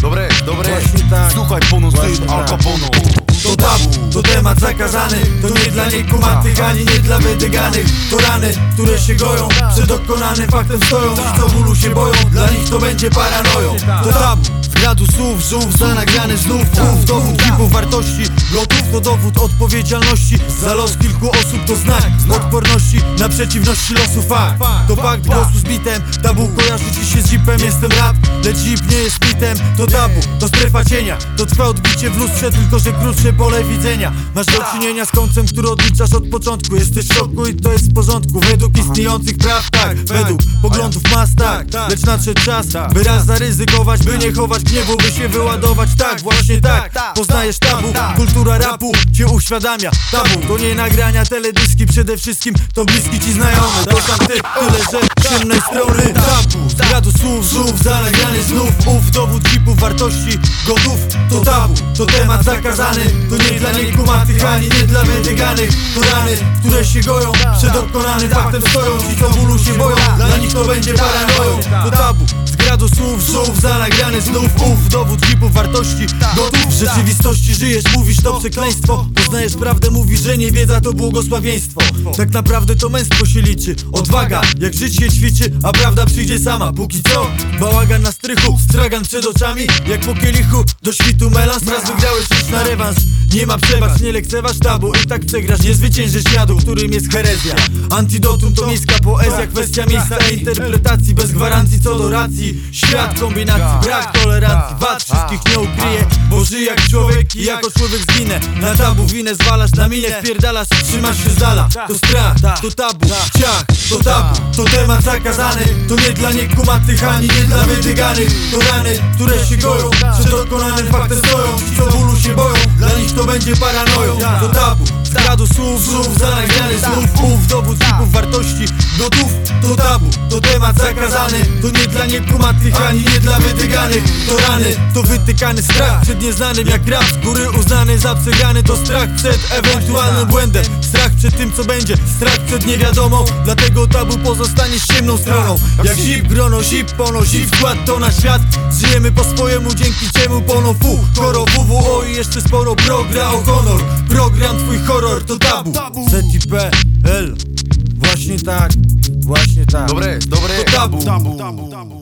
Dobre, dobre, Właśnie tak. słuchaj Właśnie syn tak. Al Capono To tabu, to temat zakazany. To nie dla niekumatych, ani nie dla wydyganych To rany, które się goją Przed dokonanym faktem stoją. Ci co bólu się boją, dla nich to będzie paranoją. To tabu, gradu słów, żółw Za nagrany znów, ów dowód Kipów wartości, gotów to dowód odpowiedzialności. Za los kilku osób to znak. Odporności przeciwności losu fakt. To pakt głosu z bitem Tabu kojarzy ci się z zipem, jestem rap Lecz zip nie jest mitem. To tabu, to strefa cienia. To trwa odbicie w lustrze, tylko że krótsze pole widzenia. Masz do czynienia z końcem, który odliczasz od początku. Jesteś w szoku i to jest w porządku. Według istniejących praw, tak. Według poglądów mas, tak. Lecz nadszedł czas, by raz zaryzykować By nie chować gniewu, by się wyładować. Tak, właśnie tak, poznajesz tabu. Kultura rapu cię uświadamia. Tabu to nie nagrania, teledyski Przede wszystkim to bliski ci znajomy To sam ty, tyle że ciemnej strony Tabu, z gradu słów, żółw Za nagrany znów, ów dowód kipów wartości Gotów, to tabu, to temat zakazany To nie dla niekumatych, ani nie dla wydyganych To rany, które się goją Przed dokonanym faktem. Stoją Ci co bólu się boją, dla nich to będzie paranoją. To tabu, z gradu słów, żółw Za nagrany znów, ów dowód kipów wartości Gotów, w rzeczywistości żyjesz, mówisz to przekleństwo. Poznajesz prawdę, mówisz, że nie wiedza to błogosławieństwo. Tak naprawdę to męstwo się liczy. Odwaga, jak życie ćwiczy, a prawda przyjdzie sama. Póki co, bałagan na strychu, stragan przed oczami Jak po kielichu, do świtu melans Raz wygrałeś już na rewanż Nie ma przebacz, nie lekceważ tabu. I tak przegrasz, nie zwyciężysz jadu, którym jest herezja. Antidotum to miejska poezja, kwestia miejsca interpretacji. Bez gwarancji co do racji. Świat kombinacji, brak tolerancji. Wad wszystkich nie ukryje, bo żyję jak człowiek I jako człowiek zginę. Na tabu winę zwalasz, na minę wpierdalasz Trzymasz się z dala, to strach, to tabu Ciach, to tabu, to temat zakazany To nie dla niekumatych, ani nie dla wydyganych To rany, które się goją Przed dokonanym faktem stoją. Ci co bólu się boją, dla nich to będzie paranoją. To tabu, z zakazany. To nie dla niekumatych, ani nie dla wydyganych To rany, to wytykany strach Przed nieznanym. Jak rap, z góry uznany za przegany To strach przed ewentualnym błędem. Strach przed tym co będzie, strach przed niewiadomą. Dlatego tabu pozostanie ciemną stroną. Jak zip, grono, zip, pono, zip Skład to na świat, żyjemy po swojemu Dzięki czemu pono fu, koro, wuwu O i jeszcze sporo progra o honor. Program twój horror to tabu. ZIP, L. Właśnie tak, właśnie tak Dobre, dobre, To tabu. tabu, tabu, tabu.